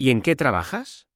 ¿Y en qué trabajas?